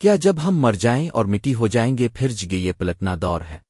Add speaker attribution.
Speaker 1: کیا جب ہم مر جائیں اور مٹی ہو جائیں گے، پھر جگہ یہ پلٹنا دور ہے۔